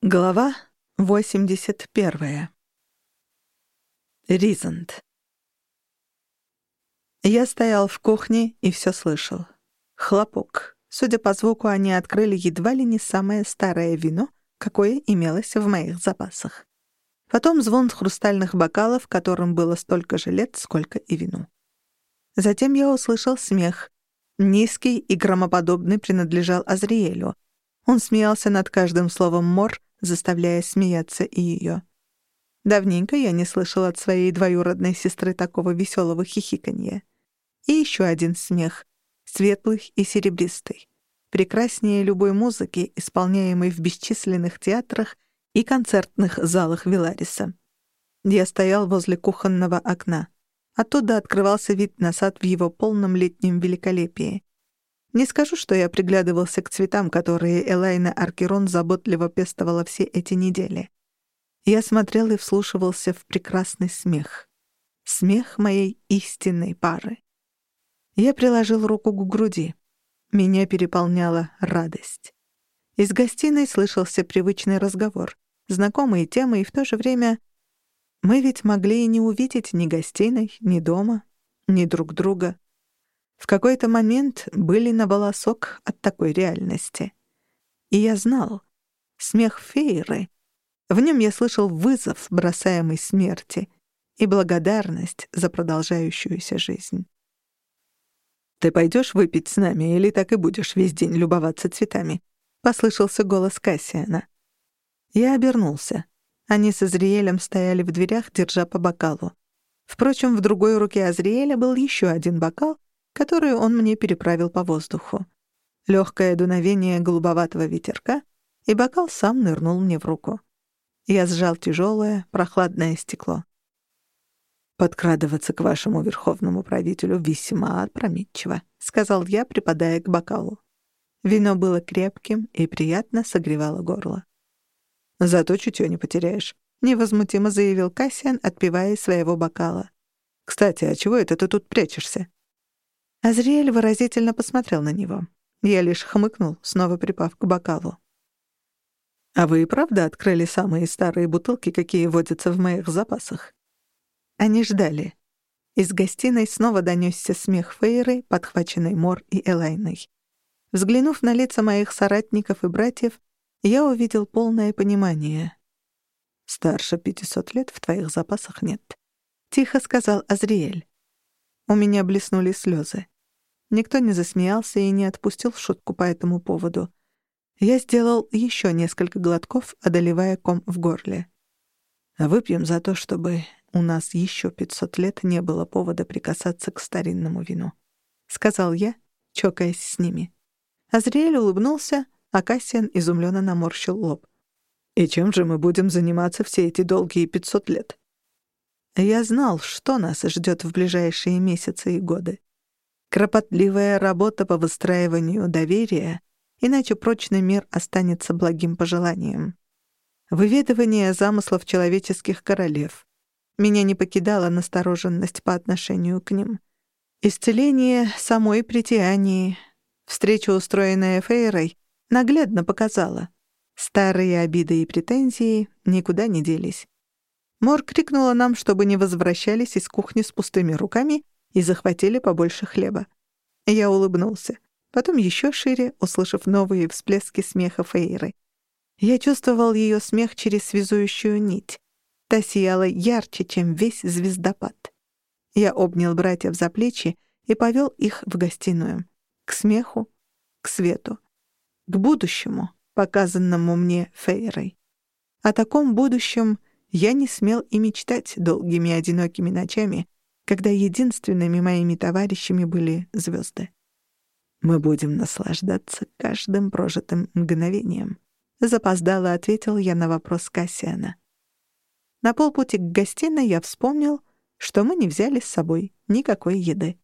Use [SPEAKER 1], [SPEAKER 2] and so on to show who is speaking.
[SPEAKER 1] Глава 81. Ризант. Я стоял в кухне и все слышал. Хлопок. Судя по звуку, они открыли едва ли не самое старое вино, какое имелось в моих запасах. Потом звон хрустальных бокалов, которым было столько же лет, сколько и вину. Затем я услышал смех. Низкий и громоподобный принадлежал Азриэлю. Он смеялся над каждым словом «мор», заставляя смеяться и ее. Давненько я не слышала от своей двоюродной сестры такого веселого хихиканья. И еще один смех, светлый и серебристый, прекраснее любой музыки, исполняемой в бесчисленных театрах и концертных залах Вилариса. Я стоял возле кухонного окна. Оттуда открывался вид на сад в его полном летнем великолепии. Не скажу, что я приглядывался к цветам, которые Элайна Аркерон заботливо пестовала все эти недели. Я смотрел и вслушивался в прекрасный смех. Смех моей истинной пары. Я приложил руку к груди. Меня переполняла радость. Из гостиной слышался привычный разговор, знакомые темы, и в то же время мы ведь могли и не увидеть ни гостиной, ни дома, ни друг друга. В какой-то момент были на волосок от такой реальности. И я знал. Смех Фейры. В нем я слышал вызов, бросаемый смерти, и благодарность за продолжающуюся жизнь. «Ты пойдешь выпить с нами или так и будешь весь день любоваться цветами?» — послышался голос Кассиана. Я обернулся. Они с Азриэлем стояли в дверях, держа по бокалу. Впрочем, в другой руке Азриэля был еще один бокал, которую он мне переправил по воздуху. Легкое дуновение голубоватого ветерка, и бокал сам нырнул мне в руку. Я сжал тяжелое, прохладное стекло. «Подкрадываться к вашему верховному правителю весьма опрометчиво», — сказал я, припадая к бокалу. Вино было крепким и приятно согревало горло. «Зато чутьё не потеряешь», — невозмутимо заявил Кассиан, отпивая своего бокала. «Кстати, а чего это ты тут прячешься?» Азриэль выразительно посмотрел на него. Я лишь хмыкнул, снова припав к бокалу. «А вы и правда открыли самые старые бутылки, какие водятся в моих запасах?» Они ждали. Из гостиной снова донёсся смех Фейры, подхваченный Мор и Элайной. Взглянув на лица моих соратников и братьев, я увидел полное понимание. «Старше пятисот лет в твоих запасах нет», — тихо сказал Азриэль. У меня блеснули слезы. Никто не засмеялся и не отпустил шутку по этому поводу. Я сделал еще несколько глотков, одолевая ком в горле. «Выпьем за то, чтобы у нас еще пятьсот лет не было повода прикасаться к старинному вину», — сказал я, чокаясь с ними. Азриэль улыбнулся, а Кассиан изумленно наморщил лоб. «И чем же мы будем заниматься все эти долгие пятьсот лет?» Я знал, что нас ждет в ближайшие месяцы и годы. Кропотливая работа по выстраиванию доверия, иначе прочный мир останется благим пожеланием. Выведывание замыслов человеческих королев. Меня не покидала настороженность по отношению к ним. Исцеление самой притянии, встреча, устроенная Фейрой, наглядно показала. Старые обиды и претензии никуда не делись. Мор крикнула нам, чтобы не возвращались из кухни с пустыми руками и захватили побольше хлеба. Я улыбнулся. Потом еще шире, услышав новые всплески смеха Фейры. Я чувствовал ее смех через связующую нить. Та сияла ярче, чем весь звездопад. Я обнял братьев за плечи и повел их в гостиную. К смеху, к свету, к будущему, показанному мне Фейрой. О таком будущем я не смел и мечтать долгими одинокими ночами, когда единственными моими товарищами были звезды. «Мы будем наслаждаться каждым прожитым мгновением», — запоздало ответил я на вопрос Кассиана. На полпути к гостиной я вспомнил, что мы не взяли с собой никакой еды.